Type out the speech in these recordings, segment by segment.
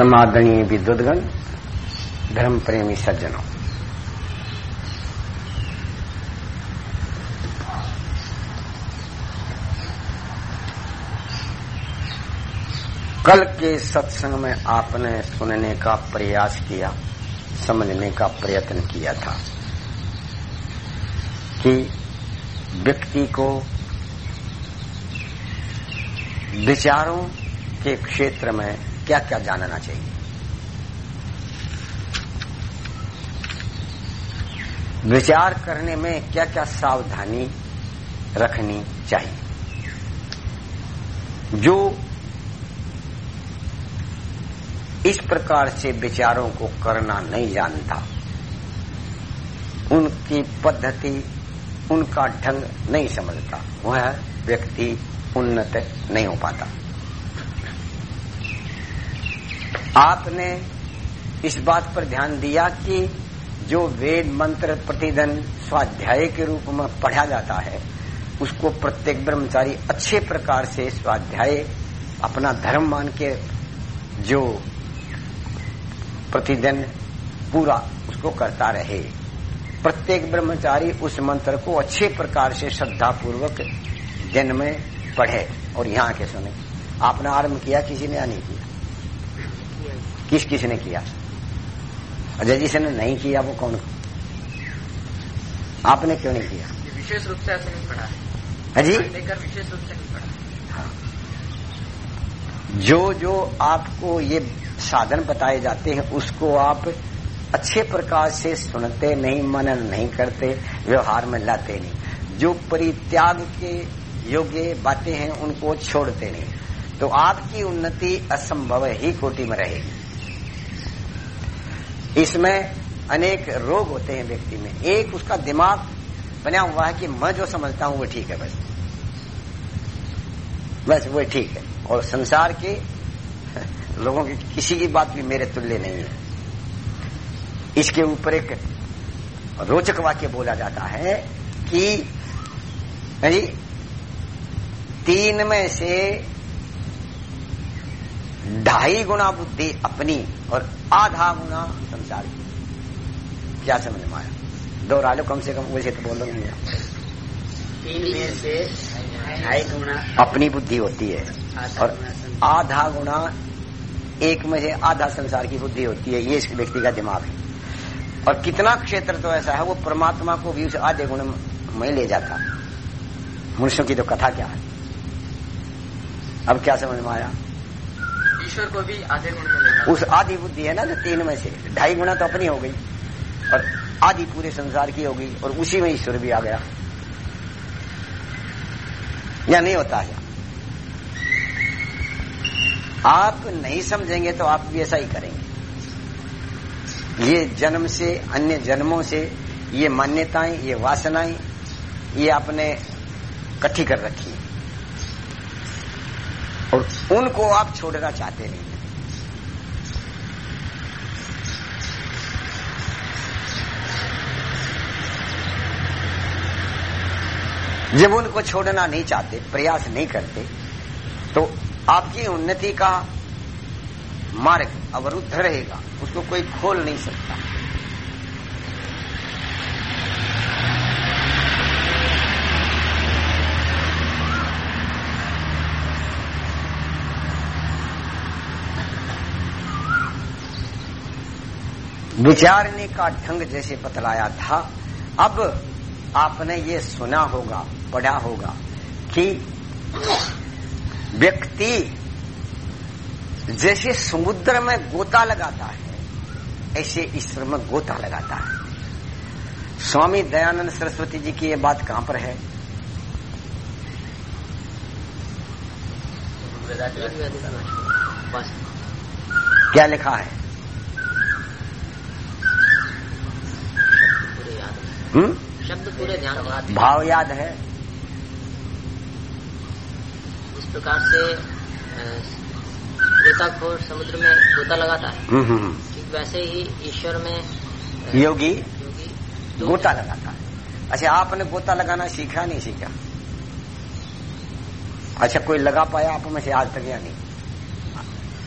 समादरणीय विद्युतगण धर्म प्रेमी सज्जनों। कल के सत्संग में आपने सुनने का प्रयास किया, समझने का प्रयत्न किया था कि व्यक्ति को विचारों के क्षेत्र में क्या क्या जानना चाहिए? विचार करने में क्या क्या सावधानी रखनी चाहिए? जो इस प्रकार से विचारों को करना नहीं जानता, उनकी पद्धति, उनका ढंग नहीं समझता, वह व्यक्ति उन्नत नहीं हो पाता। आपने इस बात पर ध्यान दिया कि जो वेद मंत्र प्रतिदिन स्वाध्याय के रूप में पढ़ा जाता है, उसको प्रत्येक ब्रह्मचारी अच्छे प्रकार से स्वाध्याय, अपना धर्म मान के जो प्रतिदिन पूरा उसको करता रहे। प्रत्येक ब्रह्मचारी उस मंत्र को अच्छे प्रकार से श्रद्धा पूर्वक दिन में पढ़े। और यहाँ के सुने, आपने आरंभ किया, किसी ने नहीं किया? किस किस ने किया? अजय जी से ने नहीं किया वो कौन? आपने क्यों नहीं किया? विशेष रूप से ऐसे नहीं पढ़ा है। जी? लेकर विशेष रूप से नहीं पढ़ा हाँ। जो जो आपको ये साधन बताए जाते हैं उसको आप अच्छे प्रकार से सुनते नहीं मनन नहीं करते व्यवहार में लाते नहीं। जो परित्याग के योग्य बातें हैं उनको छोड़ते नहीं। तो आपकी उन्नति असंभव ही कोटि में रहेगी। इसमें अनेक रोग होते हैं व्यक्ति में। एक उसका दिमाग बना हुआ है कि मैं जो समझता हूँ वो ठीक है बस। बस वो ठीक है। और संसार के लोगों की किसी की बात भी मेरे तुल्य नहीं है। इसके ऊपर एक रोचक वाक्य बोला जाता है कि तीन में से ढाई गुना बुद्धि अपनी और आधा गुना संसार की। क्या समझ में आया? दोहरा लो कम से कम वैसे तो बोलो नहीं। तीन में से ढाई गुना अपनी बुद्धि होती है और आधा गुना एक में से आधा संसार की बुद्धि होती है ये इस व्यक्ति का दिमाग है। और कितना क्षेत्र तो ऐसा है वो परमात्मा को भी उस आधे गुण में ले जाता। मनुष्यों की तो कथा क्या है? अब क्या समझ में आया? ईश्वर को भी आधे गुण उस आधी बुद्धि है ना जो तीन में से। ढाई गुना तो अपनी हो गई। और आधी पूरे संसार की हो गई और उसी में ईश्वर भी आ गया। या नहीं होता है। आप नहीं समझेंगे तो आप भी ऐसा ही करेंगे। ये जन्म से, अन्य जन्मों से, ये मान्यताएँ, ये वासनाएँ, ये आपने इकट्ठी कर रखी है। और उनको आप छोड़ना चाहते नहीं। जब उनको छोड़ना नहीं चाहते, प्रयास नहीं करते तो आपकी उन्नति का मार्ग अवरुद्ध रहेगा, उसको कोई खोल नहीं सकता। विचारने का ढंग जैसे बतलाया था, अब आपने ये सुना होगा, पढ़ा होगा कि व्यक्ति जैसे समुद्र में गोता लगाता है, ऐसे ईश्वर में गोता लगाता है। स्वामी दयानंद सरस्वती जी की ये बात कहाँ पर है? क्या लिखा है? हम्म? शब्द पूरे ध्यान भाव याद है। इस प्रकार से गोताखोर समुद्र में गोता लगाता है। हम्म, हम्म। ठीक वैसे ही ईश्वर में योगी योगी गोता लगाता है। अच्छा आपने गोता लगाना सीखा नहीं सीखा अच्छा कोई लगा पाया आप में से? आज तक या नहीं?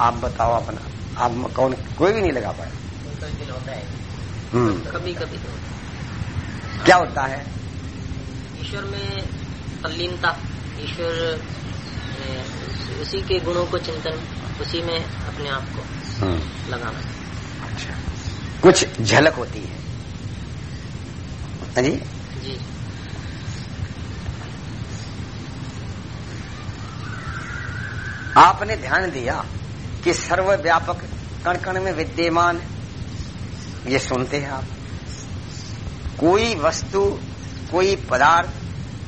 आप बताओ अपना। आप कौन कोई भी नहीं लगा पाया। कभी कभी तो होता है। क्या होता है? ईश्वर में तल्लीनता ईश्वर उसी के गुणों को चिंतन उसी में अपने आप को हम्म लगाना। अच्छा। कुछ झलक होती है। हाँ जी। जी आपने ध्यान दिया कि सर्वव्यापक कण कण में विद्यमान ये सुनते हैं आप? कोई वस्तु कोई पदार्थ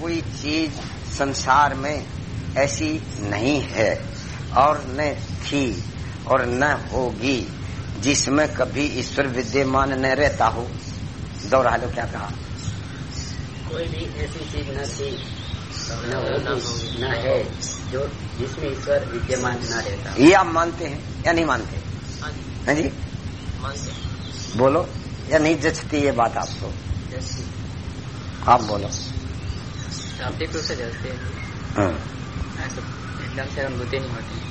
कोई चीज़ संसार में ऐसी नहीं है और न थी और न होगी जिसमें कभी ईश्वर विद्यमान न रहता हो। दोहरा लो क्या कहा? कोई भी ऐसी चीज़ न थी न होगी। न है जो जिसमें ईश्वर विद्यमान न रहता ये आप मानते हैं या नहीं मानते? हाँ हैं जी। मानते बोलो या नहीं जचती ये बात आपको? आप बोलो। शाब्दिक रूप से जलते हैं। एकदम से अनुभूति नहीं होती।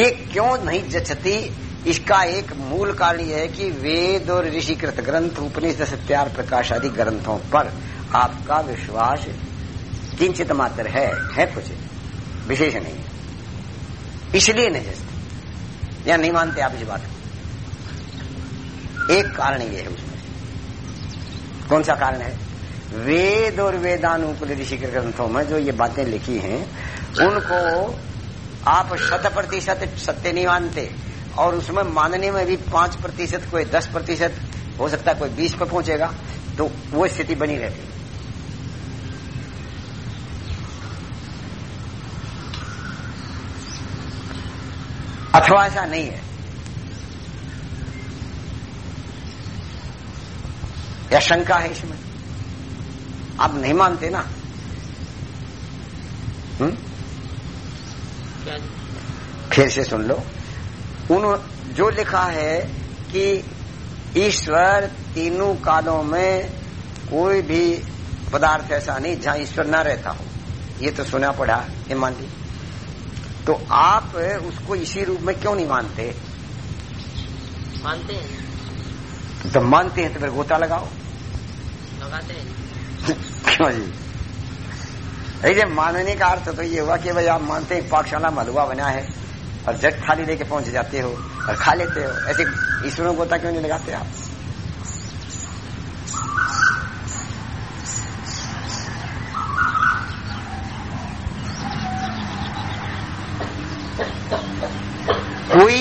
ये क्यों नहीं जचती? इसका एक मूल कारण यह है कि वेद और ऋषिकृत ग्रंथ उपनिषद सत्यार प्रकाश आदि ग्रंथों पर आपका विश्वास किंचित मात्र है है कुछ विशेष नहीं। है इसलिए नहीं जचती। या नहीं मानते आप इस बात को? एक कारण ये है उसमें। कौन सा कारण है? वेद और ऋषिकृत ग्रंथों में जो ये बातें लिखी हैं, उनको आप शत प्रतिशत सत्य नहीं मानते और उसमें मानने में भी पाँच प्रतिशत, कोई दस प्रतिशत, हो सकता है कोई बीस पर पहुंचेगा तो वो स्थिति बनी रहती है। अथवा ऐसा नहीं है। या शंका है इसमें। आप नहीं मानते ना? फिर से सुन लो। उन जो लिखा है कि ईश्वर तीनों कालों में कोई भी पदार्थ ऐसा नहीं जहाँ ईश्वर न रहता हो। ये तो सुना पड़ा ये मान ली। तो आप उसको इसी रूप में क्यों नहीं मानते? मानते हैं। तो मानते हैं तो फिर गोता लगाओ। लगाते हैं क्यों जी? ऐसे मानने का अर्थ तो ये हुआ कि भाई आप मानते हैं पाकशाला में हलवा बना है और जट थाली लेके पहुँच जाते हो और खा लेते हो। ऐसे ईश्वरों को क्यों नहीं लगाते आप? कोई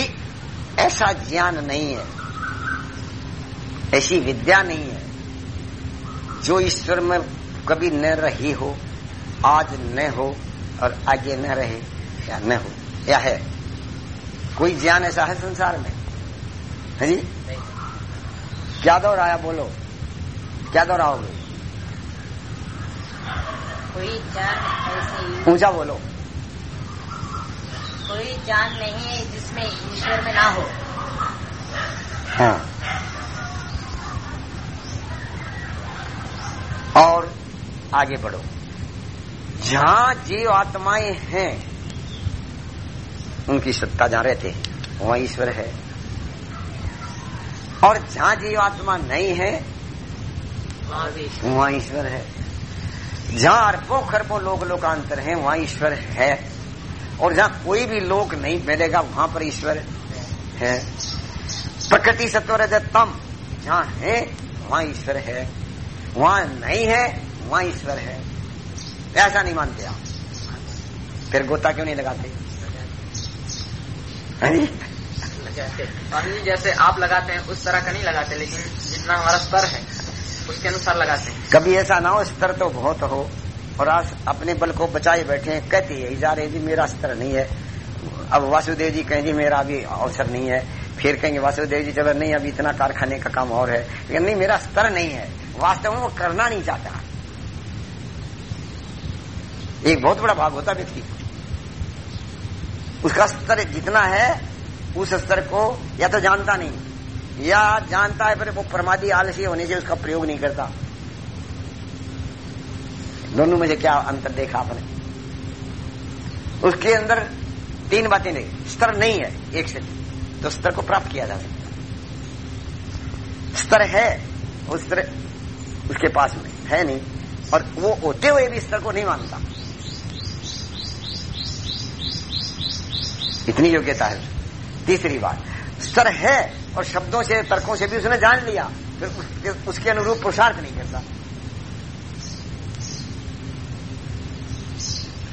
ऐसा ज्ञान नहीं है, ऐसी विद्या नहीं है जो ईश्वर में कभी न रही हो आज न हो और आगे न रहे या न हो या है? कोई ज्ञान ऐसा है संसार में? है जी? क्या दोहराया बोलो? क्या दोहराओगे? कोई ऐसी ऊँचा बोलो। कोई जान नहीं है जिसमें ईश्वर में ना हो। हाँ। और आगे बढ़ो। जहाँ जीव आत्माएँ हैं, उनकी सत्ता जहाँ रहते हैं, वहाँ ईश्वर है। और जहाँ जीव आत्मा नहीं है, वहाँ ईश्वर है। जहाँ अरबों खरबों लोक लोकांतर है, वहाँ ईश्वर है। और जहाँ कोई भी लोक नहीं मिलेगा, वहाँ पर ईश्वर है। प्रकृति सत्व जहाँ है, वहाँ ईश्वर है। वहाँ नहीं है वहाँ ईश्वर है। ऐसा नहीं मानते आप। फिर गोता क्यों नहीं लगाते? हैं जी? लगाते। स्वामी जी जैसे आप लगाते हैं उस तरह का नहीं लगाते लेकिन जितना हमारा स्तर है उसके अनुसार लगाते हैं। कभी ऐसा ना हो स्तर तो बहुत हो और आज अपने बल को बचाए बैठे हैं कहते जा रहे जी मेरा स्तर नहीं है। अब वासुदेव जी कहें जी मेरा अभी अवसर नहीं है। फिर कहेंगे वासुदेव जी चलो नहीं अभी इतना कारखाने का काम और है। लेकिन नहीं मेरा स्तर नहीं है। वास्तव में वो करना नहीं चाहता। एक बहुत बड़ा भाग होता व्यक्ति। उसका स्तर जितना है, उस स्तर को या तो जानता नहीं, या जानता है, पर वो प्रमादी आलसी होने से उसका प्रयोग नहीं करता। दोनों में क्या अंतर देखा आपने? उसके अंदर तीन बातें देखी स्तर नहीं है एक से। तो स्तर को प्राप्त किया जा सकता स्तर है उस उसके पास में है नहीं और वो होते हुए भी स्तर को नहीं मानता। इतनी योग्यता है। तीसरी बात स्तर है और शब्दों से तर्कों से भी उसने जान लिया फिर उसके, उसके अनुरूप पुरुषार्थ नहीं करता।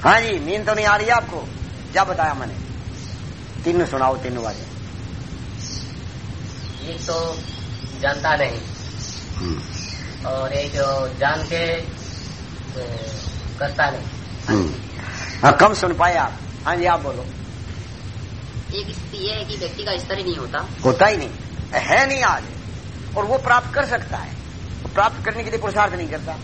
हाँ जी नींद तो नहीं आ रही आपको? क्या बताया मैंने? तीन सुनाओ तीन बातें एक तो जानता नहीं। और एक जान के करता नहीं। हाँ कम सुन पाए आप। हाँ जी आप बोलो। एक स्थिति यह है कि व्यक्ति का स्तर ही नहीं होता। होता ही नहीं। है नहीं आज। और वो प्राप्त कर सकता है। प्राप्त करने के लिए पुरुषार्थ नहीं करता।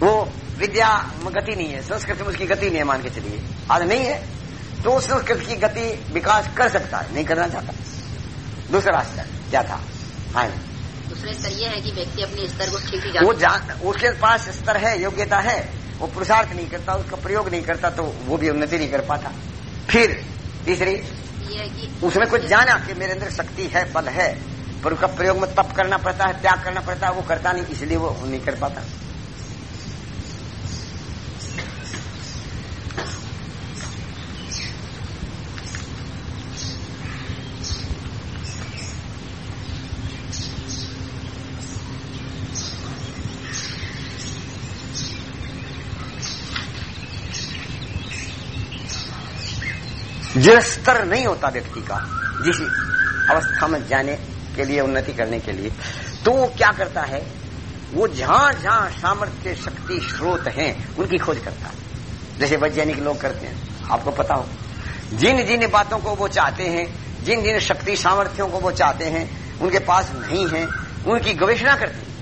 वो विद्या में गति नहीं है। संस्कृत में उसकी गति नहीं है मान के चलिए। आज नहीं है। तो संस्कृत की गति विकास कर सकता है। नहीं करना चाहता। दूसरा स्तर क्या था? हाँ। स्तर यह है कि व्यक्ति अपने स्तर को ठीक ही वो जान उसके पास स्तर है योग्यता है वो पुरुषार्थ नहीं करता उसका प्रयोग नहीं करता तो वो भी उन्नति नहीं कर पाता। फिर तीसरी उसमें कुछ जाना कि मेरे अंदर शक्ति है बल है पर उसका प्रयोग में तप करना पड़ता है त्याग करना पड़ता है वो करता नहीं इसलिए वो नहीं कर पाता। जो स्तर नहीं होता व्यक्ति का। जिस अवस्था में जाने के लिए, उन्नति करने के लिए। तो वो क्या करता है? वो जहाँ जहाँ सामर्थ्य, शक्ति, स्रोत हैं, उनकी खोज करता है। जैसे वैज्ञानिक लोग करते हैं। आपको पता हो। जिन जिन बातों को वो चाहते हैं जिन जिन शक्ति सामर्थ्यों को वो चाहते हैं, उनके पास नहीं है, उनकी गवेषणा करते हैं।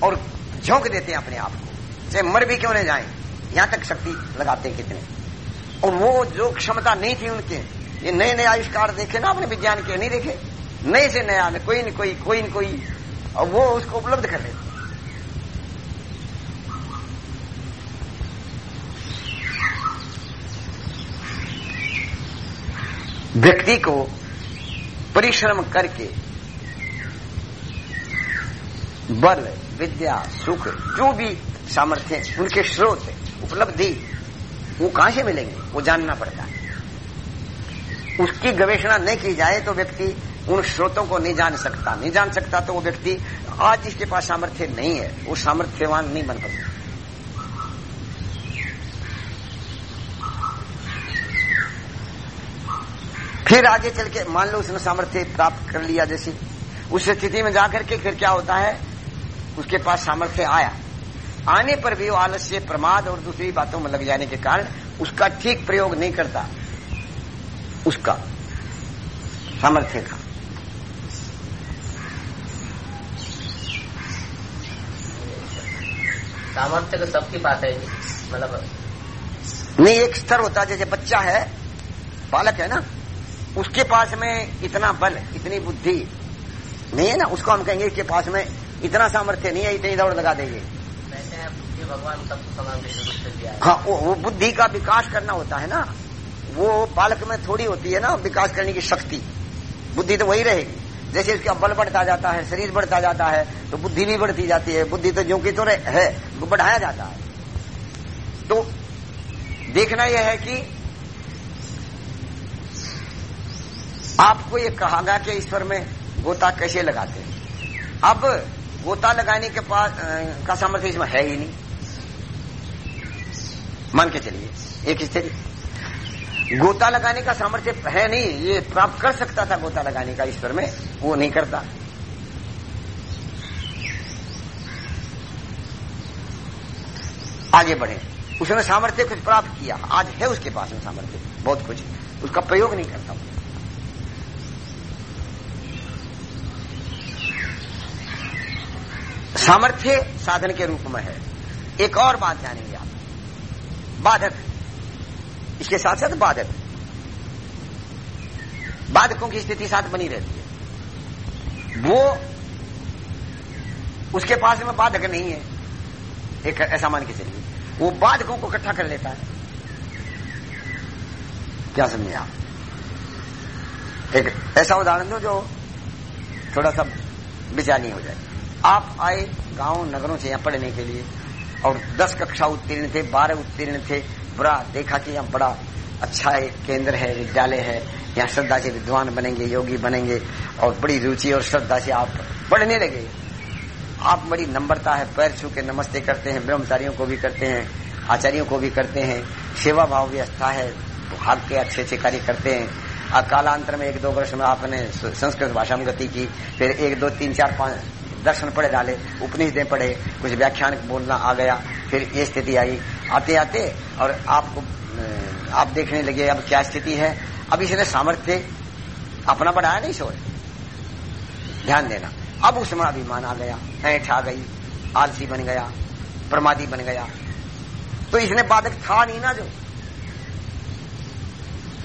और झोंक देते हैं अपने आप को। चाहे मर भी क्यों न जाए, यहाँ तक शक्ति लगाते हैं कितने। और वो जो क्षमता नहीं थी उनके, ये नए नए आविष्कार देखे ना अपने विज्ञान के, नहीं देखे? नए से नया कोई न कोई कोई न कोई, और वो उसको उपलब्ध कर लेते व्यक्ति को परिश्रम करके बल, विद्या, सुख, जो भी सामर्थ्य उनके स्रोत उपलब्धि वो कहाँ से मिलेंगे? वो जानना पड़ता है। उसकी गवेषणा नहीं की जाए तो व्यक्ति उन स्रोतों को नहीं जान सकता। नहीं जान सकता तो वो व्यक्ति आज जिसके पास सामर्थ्य नहीं है। वो सामर्थ्यवान नहीं बन सकता। फिर आगे चल के मान लो उसने सामर्थ्य प्राप्त कर लिया जैसे। उस स्थिति में जाकर के फिर क्या होता है? उसके पास सामर्थ्य आया। आने पर भी वो आलस्य प्रमाद और दूसरी बातों में लग जाने के कारण उसका ठीक प्रयोग नहीं करता। उसका सामर्थ्य का सामर्थ्य तो सबके पास है मतलब नहीं एक स्तर होता है जैसे बच्चा है बालक है ना उसके पास में इतना बल इतनी बुद्धि नहीं है ना उसको हम कहेंगे इसके पास में इतना सामर्थ्य नहीं है इतनी दौड़ लगा देंगे। भगवान सबको समान है। वो, वो बुद्धि का विकास करना होता है ना। वो बालक में थोड़ी होती है ना विकास करने की शक्ति। बुद्धि तो वही रहेगी। जैसे उसका बल बढ़ता जाता है शरीर बढ़ता जाता है तो बुद्धि भी बढ़ती जाती है। बुद्धि तो जो कि तो है वो बढ़ाया जाता है। तो देखना यह है कि आपको ये कहा गया कि ईश्वर में गोता कैसे लगाते हैं? अब गोता लगाने के पास का सामर्थ्य इसमें है ही नहीं। मान के चलिए, एक स्थिति गोता लगाने का सामर्थ्य है नहीं, ये प्राप्त कर सकता था गोता लगाने का ईश्वर में, वो नहीं करता। आगे बढ़े। उसने सामर्थ्य कुछ प्राप्त किया, आज है उसके पास में सामर्थ्य, बहुत कुछ। उसका प्रयोग नहीं करता। सामर्थ्य साधन के रूप में है। एक और बात जानेंगे बाधक इसके साथ साथ बाधक बाधकों की स्थिति साथ बनी रहती है। वो उसके पास में बाधक नहीं है। एक ऐसा मान के चलिए। वो बाधकों को इकट्ठा कर लेता है। क्या समझे आप? एक ऐसा उदाहरण दो जो थोड़ा सा विचारनीय हो जाए। आप आए गाँव, नगरों से यहाँ पढ़ने के लिए। और दस कक्षा उत्तीर्ण थे, बारह उत्तीर्ण थे। बुरा देखा कि यहाँ बड़ा अच्छा है केंद्र है, विद्यालय है। यहाँ श्रद्धा से विद्वान बनेंगे, योगी बनेंगे और बड़ी रुचि और श्रद्धा से आप पढ़ने लगे। आप बड़ी नम्रता है, पैर छू के नमस्ते करते हैं, ब्रह्मचारियों को भी करते हैं, आचार्यों को भी करते हैं। सेवा भाव व्यवस्था है भाग के अच्छे अच्छे कार्य करते हैं। और कालांतर में एक दो वर्ष में आपने संस्कृत भाषा में गति की, फिर एक, दो, तीन, चार, पाँच दर्शन पढ़े डाले उपनिषदें पढ़े, कुछ व्याख्यान बोलना आ गया, फिर ये स्थिति आई। आते आते और आपको आप देखने लगे, अब क्या स्थिति है? अब इसने सामर्थ्य अपना बढ़ाया नहीं छोड़ ध्यान देना। अब उसमें अभिमान आ गया, ऐठ आ गई, आलसी बन गया, प्रमादी बन गया। तो इसने बाधक था नहीं ना जो।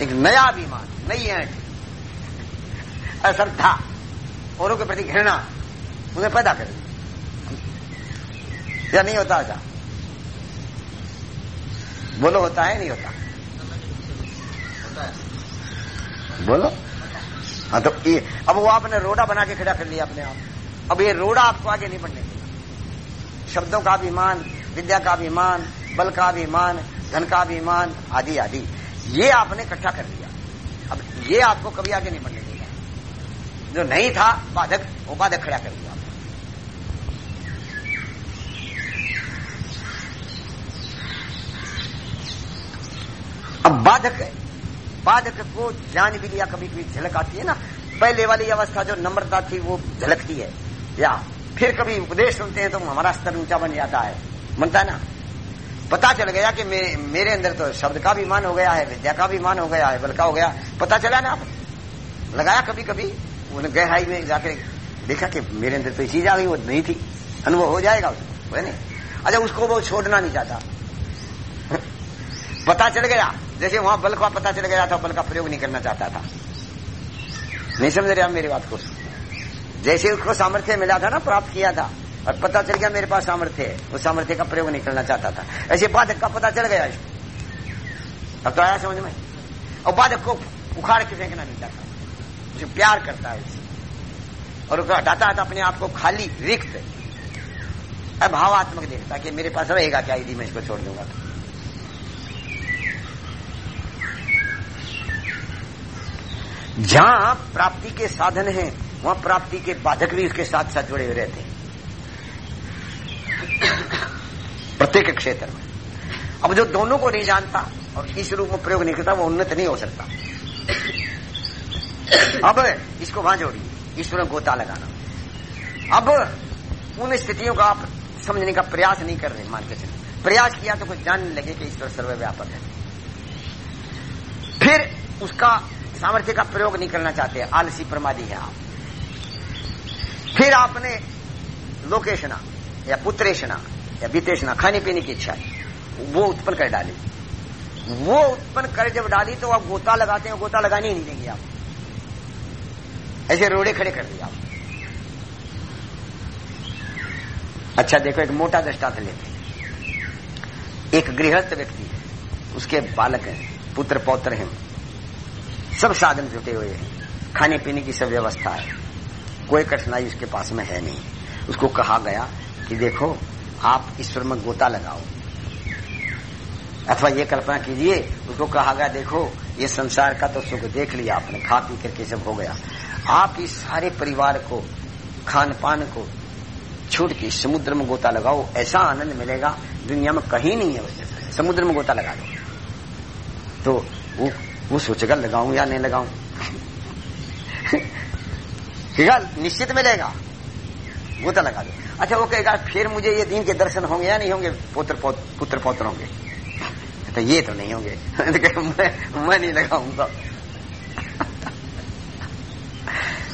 एक नया अभिमान, नई ऐठ। अश्रद्धा औरों के प्रति घृणा। उन्हें पैदा कर। या नहीं होता ऐसा बोलो, होता है, नहीं होता। बोलो। हाँ तो ये अब वो आपने रोड़ा बना के खड़ा कर लिया अपने आप। अब ये रोड़ा आपको आगे नहीं बढ़ने देगा। शब्दों का अभिमान विद्या का अभिमान बल का अभिमान धन का अभिमान आदि आदि। ये आपने इकट्ठा कर लिया। अब ये आपको कभी आगे नहीं बढ़ने देगा। जो नहीं था, बाधक वो बाधक खड़ा कर दिया अब बाधक है। बाधक को जान भी लिया कभी कभी झलक आती है ना। पहले वाली अवस्था जो नम्रता थी वो झलकती है। या फिर कभी उपदेश सुनते हैं तो हमारा स्तर ऊँचा बन जाता है। बनता है ना? पता चल गया कि मे, मेरे अंदर तो शब्द का भी मान हो गया है विद्या का भी मान हो गया है बल का हो गया। पता चला ना? आप लगाया कभी कभी उन्हें गहराई में जाकर देखा कि मेरे अंदर तो चीज़ आ गई वो नहीं थी। अनुभव हो जाएगा उसको अच्छा उसको वो छोड़ना नहीं चाहता। पता चल गया। जैसे वहाँ बल का पता चल गया था बल का प्रयोग नहीं करना चाहता था। नहीं समझ रहे आप मेरी बात को? जैसे उसको सामर्थ्य मिला था ना, प्राप्त किया था, और पता चल गया मेरे पास सामर्थ्य है, उस सामर्थ्य का प्रयोग नहीं करना चाहता था। ऐसे बाधक का पता चल गया। इसको अब तो आया समझ में? और बाधक को उखाड़ के फेंकना नहीं चाहता। जो प्यार करता है उसे। और उसको हटाता है तो अपने आप को खाली, रिक्त, अभावात्मक देखता कि मेरे पास रहेगा क्या, यदि मैं इसको छोड़ दूँगा तो। जहाँ प्राप्ति के साधन हैं, वहाँ प्राप्ति के बाधक भी उसके साथ साथ जुड़े हुए रहते हैं। प्रत्येक क्षेत्र में। अब जो दोनों को नहीं जानता और इस रूप में प्रयोग नहीं करता, वो उन्नत नहीं हो सकता। अब इसको वहाँ जोड़िए, ईश्वर गोता लगाना। अब उन स्थितियों का आप समझने का प्रयास नहीं कर रहे मान के चलिए प्रयास किया तो कुछ जानने लगे कि ईश्वर सर्वव्यापक है। फिर उसका सामर्थ्य का प्रयोग नहीं करना चाहते, आलसी प्रमादी है आप। फिर आपने लोकेशना, या पुत्रेशना, या बीतेशना खाने पीने की इच्छा वो उत्पन्न कर डाली। वो उत्पन्न कर जब डाली तो आप गोता लगाते हैं, गोता लगाने ही नहीं देंगे आप। ऐसे रोड़े खड़े कर दिए आप। अच्छा देखो, एक मोटा दृष्टांत लेते एक गृहस्थ व्यक्ति है, उसके बालक हैं पुत्र पौत्र हैं। सब साधन जुटे हुए हैं। खाने पीने की सब व्यवस्था है। कोई कठिनाई उसके पास में है नहीं। उसको कहा गया कि देखो, आप ईश्वर में गोता लगाओ। अथवा ये कल्पना कीजिए, उसको कहा गया, देखो, ये संसार का तो सुख देख लिया आपने, खा पी करके सब हो गया। आप इस सारे परिवार को खान पान को, छूट के समुद्र में गोता लगाओ, ऐसा आनंद मिलेगा, दुनिया में कहीं नहीं है समुद्र में गोता लगा दो। तो वो वो सोचेगा लगाऊँ या नहीं लगाऊँ? निश्चित मिलेगा। वो तो लगा दो। अच्छा वो कहेगा, फिर मुझे ये दिन के दर्शन होंगे या नहीं होंगे? पुत्र पुत्र, पौत्र होंगे। तो ये तो नहीं होंगे। मैं मैं नहीं लगाऊँगा।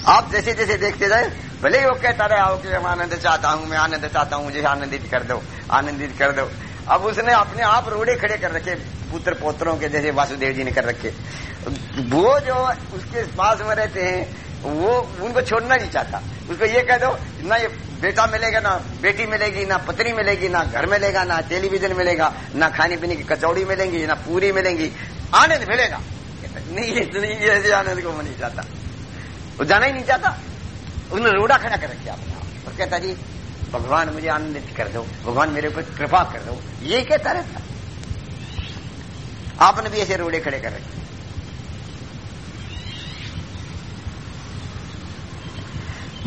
आप जैसे जैसे देखते जाए, भले ही वो कहता रहे, आओ कि मैं आनंद चाहता हूँ, मैं आनंद चाहता हूँ, मुझे आनंदित कर दो, आनंदित कर दो। अब उसने अपने आप रोड़े खड़े कर रखे, पुत्र पोत्रों के जैसे वासुदेव जी ने कर रखे। वो जो उसके पास में रहते हैं, वो उनको छोड़ना नहीं चाहता। उसको ये कह दो, ना ये बेटा मिलेगा, ना बेटी मिलेगी, ना पत्नी मिलेगी, ना घर मिलेगा, ना टेलीविज़न मिलेगा, ना खाने पीने की कचौड़ी मिलेंगी, ना पूरी मिलेंगी। आनंद मिलेगा। नहीं, ये नहीं ऐसे आनंद को नहीं चाहता। वो जाना ही नहीं चाहता। उसने रोड़ा खड़ा कर रखा अपने आप। और कहता जी भगवान मुझे आनंदित कर दो, भगवान मेरे ऊपर कृपा कर दो, ये कहता रहता। आपने भी ऐसे रोड़े खड़े कर रखे।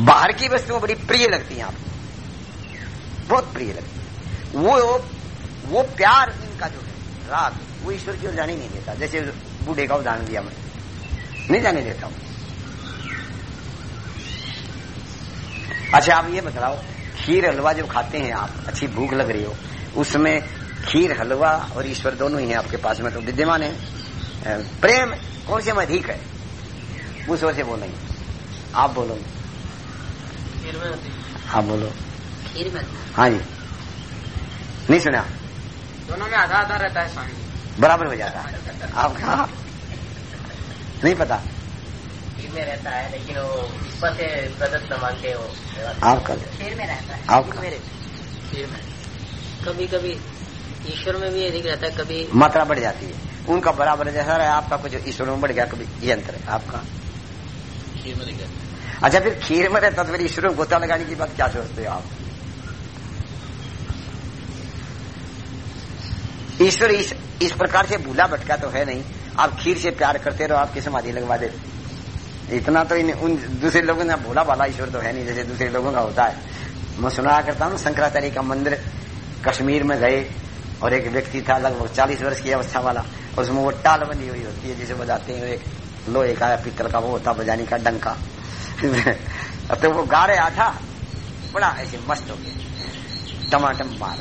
बाहर की वस्तुएँ बड़ी प्रिय लगती हैं आपको बहुत प्रिय लगती है। वो वो प्यार इनका जो है, राग, वो ईश्वर की ओर जाने नहीं देता। जैसे बूढ़े का उदाहरण दिया मैं नहीं जाने देता हूँ। अच्छा आप ये बताओ खीर हलवा जो खाते हैं आप अच्छी भूख लग रही हो उसमें खीर हलवा और ईश्वर दोनों ही हैं आपके पास में तो विद्यमान है। प्रेम कौन से में अधिक है? उस ओर से बोलेंगे। आप बोलो। खीर में हाँ बोलो। खीर में हाँ जी। नहीं सुना? दोनों में आधा आधा रहता है स्वामी बराबर हो जाता है। आप कहा? नहीं पता। में रहता है लेकिन वो ईश्वर से प्रदत्त मानते हो। आपका खीर में रहता है। आपका में कभी कभी ईश्वर में भी अधिक रहता है कभी मात्रा बढ़ जाती है। उनका बराबर जैसा रहा आपका कुछ ईश्वर में बढ़ गया कभी ये अंतर है आपका? खीर में अच्छा फिर खीर में रहता तो फिर ईश्वर में गोता लगाने की बात क्या सोचते हो आप? ईश्वर इस इस प्रकार से भूला भटका तो है नहीं। आप खीर से प्यार करते रहो आपकी समाधि लगवा दे इतना तो इन उन दूसरे लोगों ने भोला भाला ईश्वर तो है नहीं, जैसे दूसरे लोगों का होता है। मैं सुना करता हूँ, शंकराचार्य का मंदिर कश्मीर में गए, और एक व्यक्ति था, लगभग चालीस वर्ष की अवस्था वाला, उसमें वो टाल बनी हुई होती है, जिसे बजाते हैं एक लोहे का, पीतल का, वो होता, बजाने का डंका। तो वो गा रहा था, बड़ा ऐसे मस्त हो गया। टमाटम मार,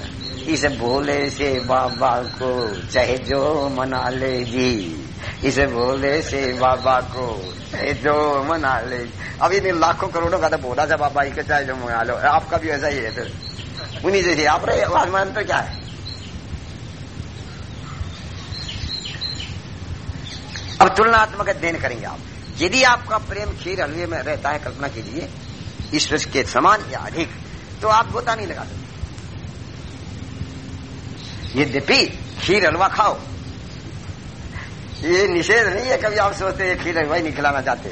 इस भोले से बाबा को, चाहे जो मना ले जी, इस भोले से बाबा को। जो मना ले। अब इन लाखों करोड़ों का तो बोला सा बाबा ही का चाहे जो मना लो। आपका भी ऐसा ही है तो उन्हीं जैसे आप रहे आसमान तो क्या है? अब तुलनात्मक अध्ययन करेंगे आप। यदि आपका प्रेम खीर हलवे में रहता है, कल्पना कीजिए ईश्वर के समान या अधिक तो आप गोता नहीं लगा सकते। यद्यपि खीर हलवा खाओ ये निषेध नहीं है कभी आप सोचते हैं, खीर हलवा ही नहीं खिलाना चाहते।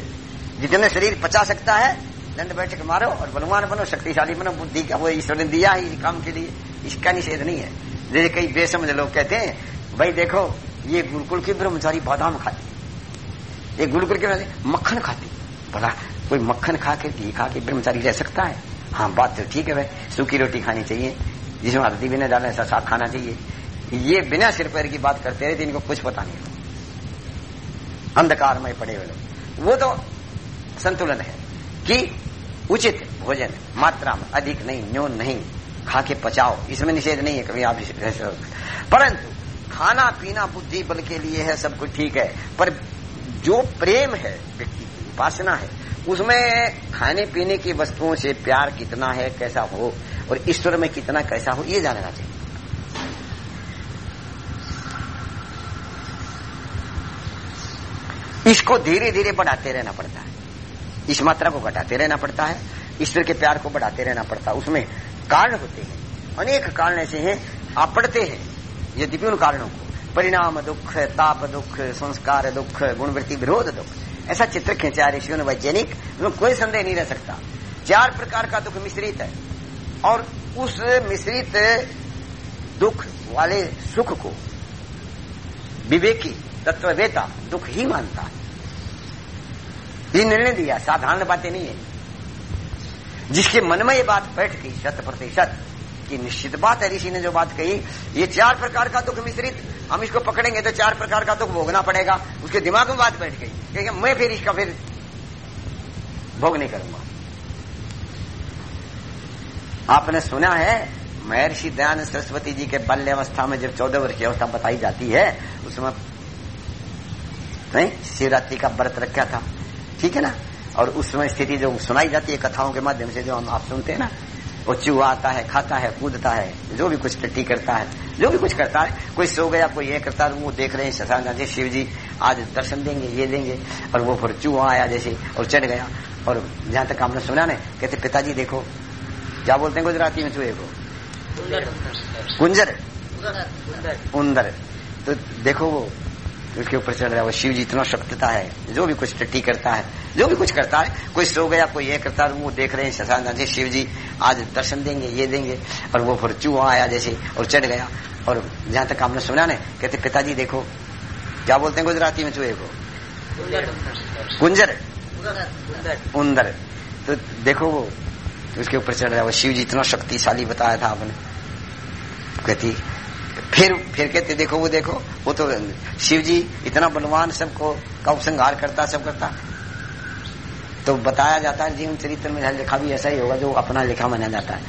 जितने शरीर पचा सकता है, दंड बैठक मारो और बलवान बनो, शक्तिशाली बनो, बुद्धि का वो ईश्वर ने दिया है इस काम के लिए। इसका निषेध नहीं है। जैसे कई बेसमझ लोग कहते हैं, भाई देखो, ये गुरुकुल की ब्रह्मचारी बादाम खाती ये गुरुकुल के मक्खन खाती बोला कोई मक्खन खा के, घी खा के ब्रह्मचारी रह सकता है? हाँ बात तो ठीक है भाई, सूखी रोटी खानी चाहिए। जिसमें हल्दी भी न डालने ऐसा साग खाना चाहिए। ये बिना सिर पैर की बात करते रहे इनको कुछ पता नहीं अंधकार में पड़े हुए वो तो संतुलन है कि उचित भोजन मात्रा में अधिक नहीं, न्यून नहीं खा के पचाओ, इसमें निषेध नहीं है कभी आप परंतु खाना पीना बुद्धि बल के लिए है, सब कुछ ठीक है, पर जो प्रेम है, व्यक्ति की उपासना है, उसमें खाने पीने की वस्तुओं से प्यार कितना है, कैसा हो, और ईश्वर में कितना कैसा हो, ये जानना चाहिए। इसको धीरे धीरे बढ़ाते रहना पड़ता है। इस मात्रा को घटाते रहना पड़ता है। ईश्वर के प्यार को बढ़ाते रहना पड़ता है। उसमें कारण होते हैं। अनेक कारण ऐसे हैं आप पढ़ते हैं, यद्यपि उन कारणों को। परिणाम दुख, ताप दुख, संस्कार दुख, गुणवृत्ति विरोध दुख, ऐसा चित्र खींचा ऋषियों ने, वैज्ञानिक। उसमें कोई संदेह नहीं रह सकता। चार प्रकार का दुख मिश्रित है। और उस मिश्रित दुख वाले सुख को विवेकी, तत्ववेता दुख ही मानता है। ये निर्णय दिया साधारण बातें नहीं है। जिसके मन में ये बात बैठ गई, शत प्रतिशत, की निश्चित बात है, ऋषि ने जो बात कही, ये चार प्रकार का दुख मिश्रित, हम इसको पकड़ेंगे तो चार प्रकार का दुख भोगना पड़ेगा। उसके दिमाग में बात बैठ गई क्योंकि मैं फिर इसका फिर भोग नहीं करूँगा। आपने सुना है, महर्षि दयानंद सरस्वती जी के बाल्य अवस्था में जब चौदह वर्ष की अवस्था बताई जाती है, उसमें शिवरात्रि का व्रत रखा था। ठीक है ना? और उस समय स्थिति जो सुनाई जाती है कथाओं के माध्यम से जो हम आप सुनते हैं ना वो चूहा आता है खाता है कूदता है जो भी कुछ टट्टी करता है जो भी कुछ करता है कोई सो गया कोई ये करता है वो देख रहे हैं शशांक जी शिव जी आज दर्शन देंगे ये देंगे। और वो फिर चूहा आया जैसे और चढ़ गया। और जहाँ तक आपने सुना ना कहते पिताजी देखो क्या बोलते हैं गुजराती में चूहे को? कुंजर। उंदर। तो देखो वो उसके ऊपर चढ़ रहा है वो शिव जी इतना शक्तता है जो भी कुछ टट्टी करता है जो भी कुछ करता है कोई सो गया कोई ये करता है वो देख रहे हैं शशांक जी शिव जी आज दर्शन देंगे ये देंगे और वो फिर चूहा आया जैसे और चढ़ गया और जहाँ तक आपने सुना ने कहते पिताजी देखो क्या बोलते हैं गुजराती में चूहे को? कुंजर। उंदर। तो देखो वो उसके ऊपर चढ़ रहा है वो शिव जी इतना शक्तिशाली बताया था आपने। कहती फिर फिर कहते, देखो, वो देखो, वो तो शिव जी इतना बलवान सबको का उपसंहार करता, सब करता। तो बताया जाता है, जीवन चरित्र में लिखा भी ऐसा ही होगा, जो अपना लिखा माना जाता है,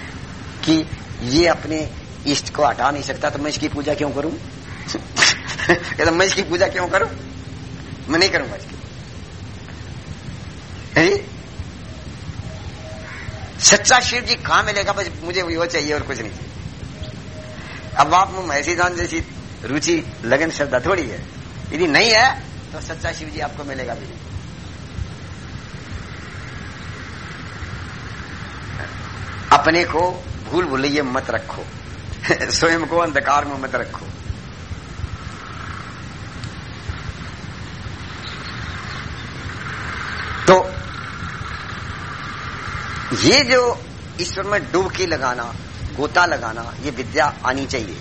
कि ये अपने इष्ट को हटा नहीं सकता तो मैं इसकी पूजा क्यों करूँ? ये तो मैं इसकी पूजा क्यों करूँ? मैं नहीं करूँगा इसकी। सच्चा शिव जी कहाँ मिलेगा? बस मुझे वो चाहिए और कुछ नहीं। चाहिए अब आप ऐसी जान जैसी रुचि, लगन, श्रद्धा थोड़ी है। यदि नहीं है तो सच्चा शिव जी आपको मिलेगा भी नहीं। अपने को भूल भूलिए मत रखो। स्वयं को अंधकार में मत रखो। तो ये जो ईश्वर में डुबकी लगाना गोता लगाना, ये विद्या आनी चाहिए।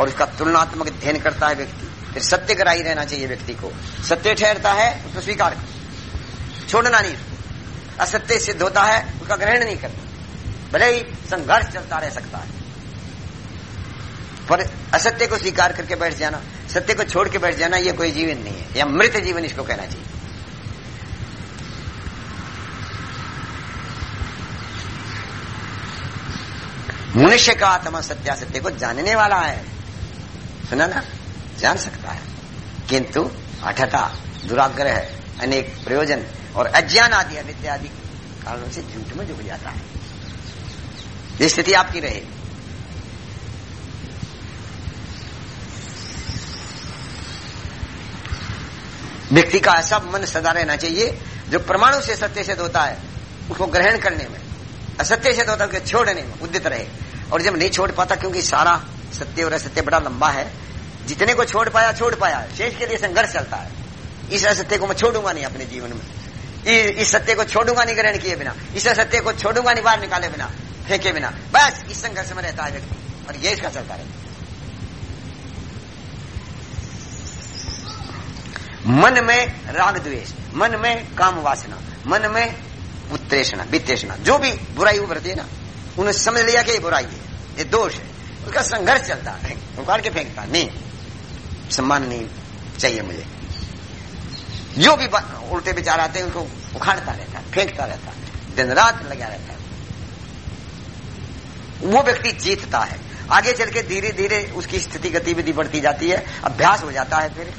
और इसका तुलनात्मक अध्ययन करता है व्यक्ति। फिर सत्य कराई रहना चाहिए व्यक्ति को। सत्य ठहरता है, उसको स्वीकार छोड़ना नहीं। असत्य सिद्ध होता है, उसका ग्रहण नहीं करना। भले ही संघर्ष चलता रह सकता है। पर असत्य को स्वीकार करके बैठ जाना, सत्य को छोड़ के बैठ जाना, ये कोई जीवन नहीं है। या मृत जीवन इसको कहना चाहिए। मनुष्य का आत्मा सत्या सत्य को जानने वाला है। सुना ना? जान सकता है। किंतु हठता दुराग्रह अनेक प्रयोजन और अज्ञान आदि, अविद्या कारणों से झूठ में डूब जाता है। ये स्थिति आपकी रहे। व्यक्ति का ऐसा मन सदा रहना चाहिए, जो परमाणु से सत्य सिद्ध होता है, उसको ग्रहण करने में। असत्य सिद्ध होता है छोड़ने में उद्दित रहे। और जब नहीं छोड़ पाता, क्योंकि सारा सत्य और असत्य बड़ा लंबा है, जितने को छोड़ पाया छोड़ पाया। शेष के लिए संघर्ष चलता है। इस असत्य को मैं छोड़ूँगा नहीं अपने जीवन में। इस सत्य को छोड़ूँगा नहीं ग्रहण किए बिना। इस असत्य को छोड़ूँगा नहीं, बाहर निकाले बिना, फेंके बिना। बस इस संघर्ष में रहता है व्यक्ति। और ये इसका चलता रहता मन में राग द्वेष, मन में काम वासना, मन में उत्तेषणा वित्तेषणा जो भी बुराई उभरती है ना, उन्हें समझ लिया कि ये बुराई है, ये दोष है उसका संघर्ष चलता है, उखाड़ के फेंकता नहीं, सम्मान नहीं चाहिए मुझे। जो भी उल्टे विचार आते हैं, उनको उखाड़ता रहता है, फेंकता रहता दिन रात लगा रहता है। वो व्यक्ति जीतता है। आगे चल के धीरे धीरे उसकी स्थिति, गतिविधि बढ़ती जाती है, अभ्यास हो जाता है, फिर